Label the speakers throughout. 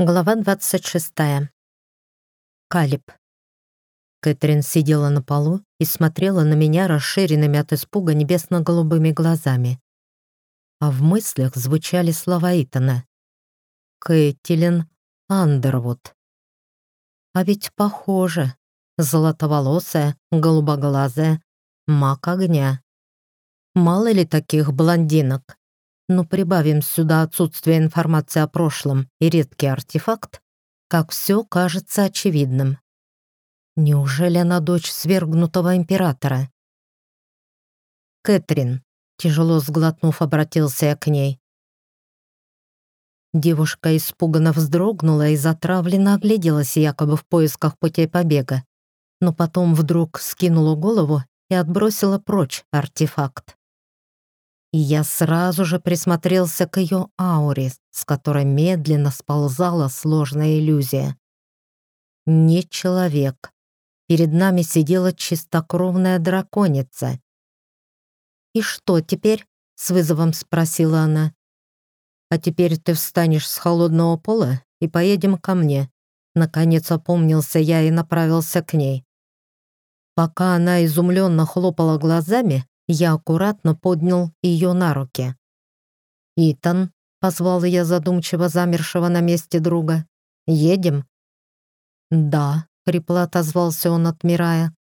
Speaker 1: Глава 26. Калиб. Кэтрин сидела на полу и смотрела на меня расширенными от испуга небесно-голубыми глазами. А в мыслях звучали слова Итана. Кэтлин Андервуд. А ведь похоже. Золотоволосая, голубоглазая, маг огня. Мало ли таких блондинок. но прибавим сюда отсутствие информации о прошлом и редкий артефакт, как все кажется очевидным. Неужели она дочь свергнутого императора? «Кэтрин», — тяжело сглотнув, обратился я к ней. Девушка испуганно вздрогнула и затравленно огляделась якобы в поисках путей побега, но потом вдруг скинула голову и отбросила прочь артефакт. и я сразу же присмотрелся к ее ауре, с которой медленно сползала сложная иллюзия. Не человек. Перед нами сидела чистокровная драконица. «И что теперь?» — с вызовом спросила она. «А теперь ты встанешь с холодного пола и поедем ко мне». Наконец опомнился я и направился к ней. Пока она изумленно хлопала глазами, Я аккуратно поднял ее на руки. «Итан», — позвал я задумчиво замершего на месте друга, — «едем?» «Да», — хрипло отозвался он, отмирая.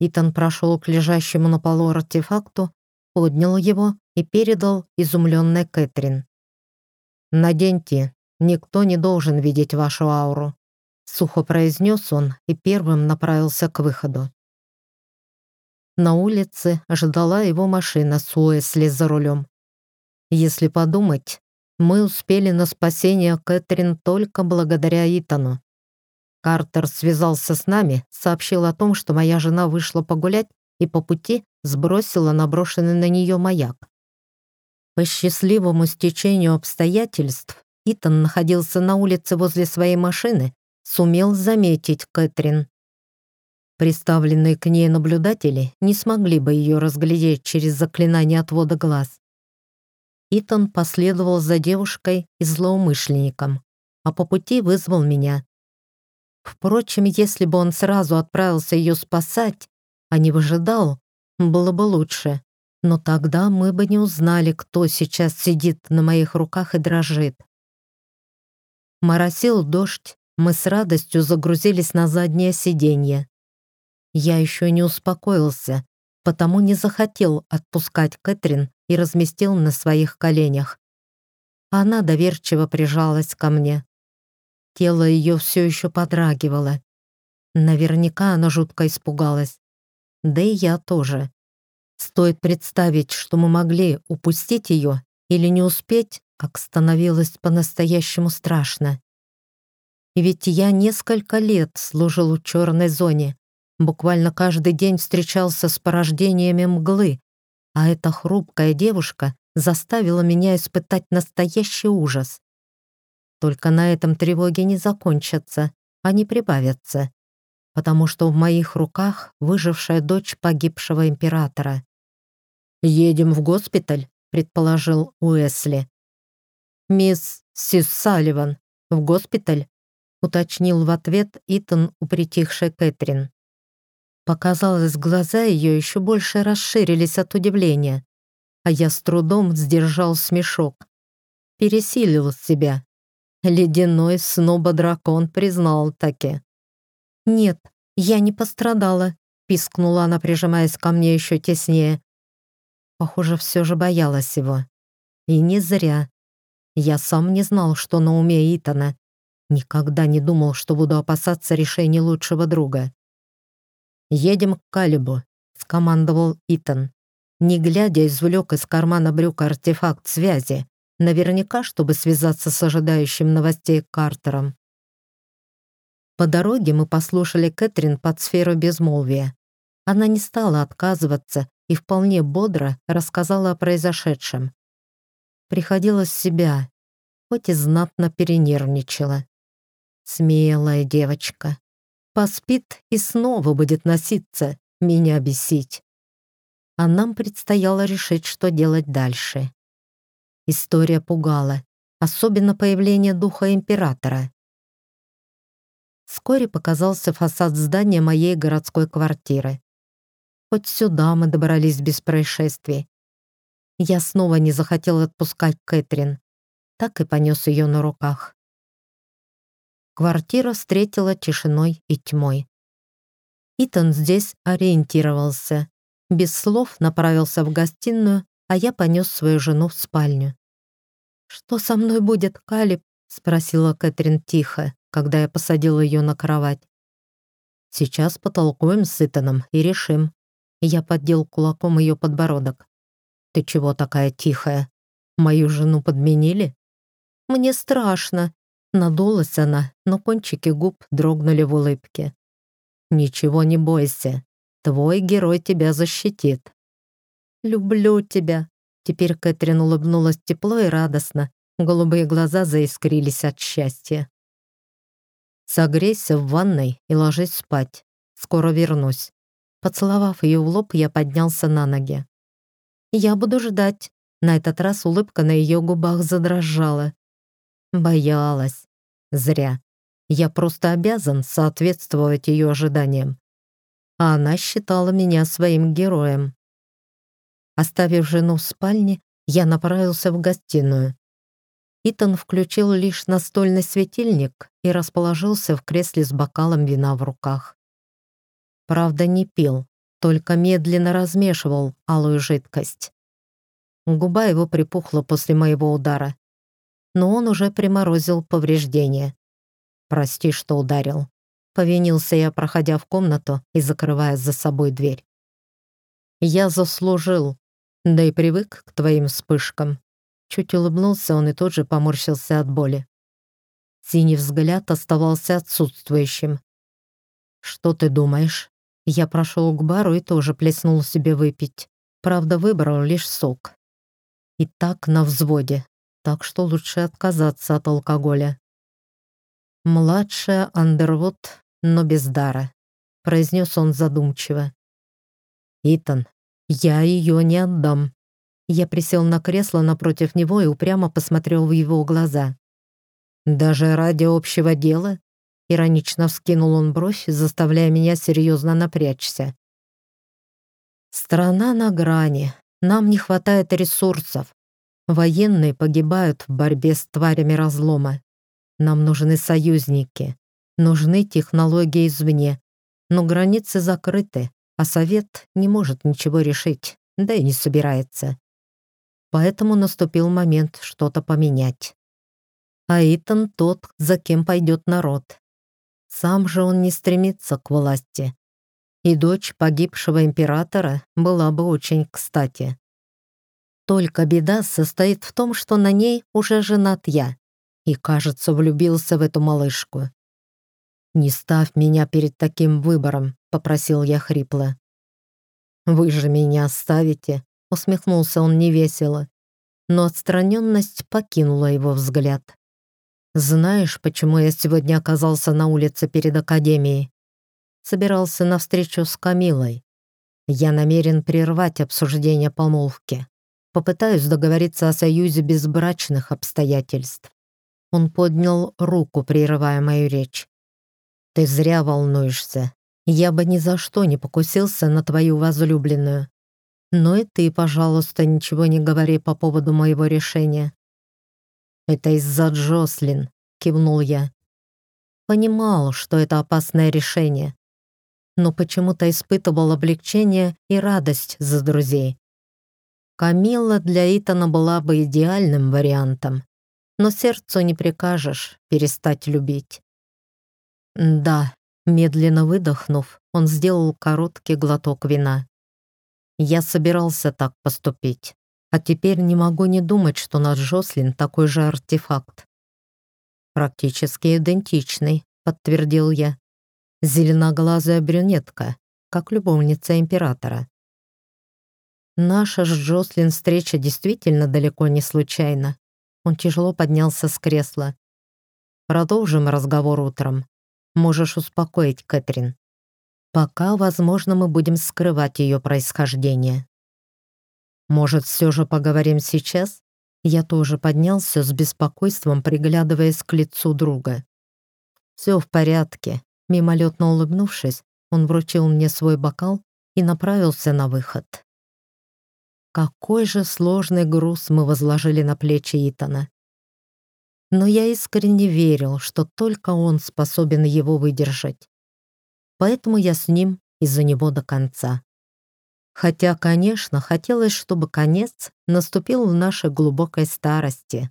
Speaker 1: Итан прошел к лежащему на полу артефакту, поднял его и передал изумленной Кэтрин. «Наденьте, никто не должен видеть вашу ауру», — сухо произнес он и первым направился к выходу на улице ждала его машина с Уэсли за рулем. Если подумать, мы успели на спасение Кэтрин только благодаря Итану. Картер связался с нами, сообщил о том, что моя жена вышла погулять и по пути сбросила наброшенный на нее маяк. По счастливому стечению обстоятельств Итан находился на улице возле своей машины, сумел заметить Кэтрин. Представленные к ней наблюдатели не смогли бы ее разглядеть через заклинание отвода глаз. Итан последовал за девушкой и злоумышленником, а по пути вызвал меня. Впрочем, если бы он сразу отправился ее спасать, а не выжидал, было бы лучше. Но тогда мы бы не узнали, кто сейчас сидит на моих руках и дрожит. Моросил дождь, мы с радостью загрузились на заднее сиденье. Я еще не успокоился, потому не захотел отпускать Кэтрин и разместил на своих коленях. Она доверчиво прижалась ко мне. Тело ее все еще подрагивало. Наверняка она жутко испугалась. Да и я тоже. Стоит представить, что мы могли упустить ее или не успеть, как становилось по-настоящему страшно. Ведь я несколько лет служил в черной зоне, Буквально каждый день встречался с порождениями мглы, а эта хрупкая девушка заставила меня испытать настоящий ужас. Только на этом тревоги не закончатся, они прибавятся, потому что в моих руках выжившая дочь погибшего императора. «Едем в госпиталь», — предположил Уэсли. «Мисс Сис в госпиталь?» — уточнил в ответ Итан у Кэтрин. Показалось глаза ее еще больше расширились от удивления, а я с трудом сдержал смешок. Пересилил себя. Ледяной сноба-дракон признал таки. «Нет, я не пострадала», — пискнула она, прижимаясь ко мне еще теснее. Похоже, все же боялась его. И не зря. Я сам не знал, что на уме Итана. Никогда не думал, что буду опасаться решений лучшего друга. «Едем к Калибу», — скомандовал Итан. Не глядя, извлек из кармана брюка артефакт связи, наверняка, чтобы связаться с ожидающим новостей Картером. По дороге мы послушали Кэтрин под сферу безмолвия. Она не стала отказываться и вполне бодро рассказала о произошедшем. Приходила в себя, хоть и знатно перенервничала. Смелая девочка поспит и снова будет носиться, меня бесить. А нам предстояло решить, что делать дальше. История пугала, особенно появление духа императора. Вскоре показался фасад здания моей городской квартиры. Хоть сюда мы добрались без происшествий. Я снова не захотел отпускать Кэтрин. Так и понес ее на руках. Квартира встретила тишиной и тьмой. Итан здесь ориентировался. Без слов направился в гостиную, а я понес свою жену в спальню. «Что со мной будет, Калиб?» — спросила Кэтрин тихо, когда я посадила ее на кровать. «Сейчас потолкуем с Итаном и решим». Я поддел кулаком ее подбородок. «Ты чего такая тихая? Мою жену подменили?» «Мне страшно», надулась она, но кончики губ дрогнули в улыбке. «Ничего не бойся, твой герой тебя защитит». «Люблю тебя», — теперь Кэтрин улыбнулась тепло и радостно, голубые глаза заискрились от счастья. «Согрейся в ванной и ложись спать. Скоро вернусь». Поцеловав ее в лоб, я поднялся на ноги. «Я буду ждать». На этот раз улыбка на ее губах задрожала. Боялась. Зря. Я просто обязан соответствовать ее ожиданиям. А она считала меня своим героем. Оставив жену в спальне, я направился в гостиную. Итан включил лишь настольный светильник и расположился в кресле с бокалом вина в руках. Правда, не пил, только медленно размешивал алую жидкость. Губа его припухла после моего удара но он уже приморозил повреждение. «Прости, что ударил». Повинился я, проходя в комнату и закрывая за собой дверь. «Я заслужил, да и привык к твоим вспышкам». Чуть улыбнулся он и тут же поморщился от боли. Синий взгляд оставался отсутствующим. «Что ты думаешь?» Я прошел к бару и тоже плеснул себе выпить. Правда, выбрал лишь сок. И так на взводе так что лучше отказаться от алкоголя. «Младшая Андервуд, но без дара», — произнес он задумчиво. «Итан, я ее не отдам». Я присел на кресло напротив него и упрямо посмотрел в его глаза. «Даже ради общего дела?» Иронично вскинул он бровь, заставляя меня серьезно напрячься. «Страна на грани. Нам не хватает ресурсов. Военные погибают в борьбе с тварями разлома. Нам нужны союзники, нужны технологии извне. Но границы закрыты, а Совет не может ничего решить, да и не собирается. Поэтому наступил момент что-то поменять. А Итан тот, за кем пойдет народ. Сам же он не стремится к власти. И дочь погибшего императора была бы очень кстати. Только беда состоит в том, что на ней уже женат я и, кажется, влюбился в эту малышку. «Не ставь меня перед таким выбором», — попросил я хрипло. «Вы же меня оставите», — усмехнулся он невесело, но отстраненность покинула его взгляд. «Знаешь, почему я сегодня оказался на улице перед Академией?» Собирался на встречу с Камилой. Я намерен прервать обсуждение помолвки. Попытаюсь договориться о союзе без брачных обстоятельств. Он поднял руку, прерывая мою речь. «Ты зря волнуешься. Я бы ни за что не покусился на твою возлюбленную. Но и ты, пожалуйста, ничего не говори по поводу моего решения». «Это из-за Джослин», — кивнул я. Понимал, что это опасное решение, но почему-то Камилла для Итана была бы идеальным вариантом, но сердцу не прикажешь перестать любить. Да, медленно выдохнув, он сделал короткий глоток вина. Я собирался так поступить, а теперь не могу не думать, что наш Жослин такой же артефакт. Практически идентичный, подтвердил я. Зеленоглазая брюнетка, как любовница императора. Наша с Джослин встреча действительно далеко не случайна. Он тяжело поднялся с кресла. Продолжим разговор утром. Можешь успокоить Кэтрин. Пока, возможно, мы будем скрывать ее происхождение. Может, все же поговорим сейчас? Я тоже поднялся с беспокойством, приглядываясь к лицу друга. «Все в порядке», — мимолетно улыбнувшись, он вручил мне свой бокал и направился на выход. какой же сложный груз мы возложили на плечи Итана. Но я искренне верил, что только он способен его выдержать. Поэтому я с ним и за него до конца. Хотя, конечно, хотелось, чтобы конец наступил в нашей глубокой старости.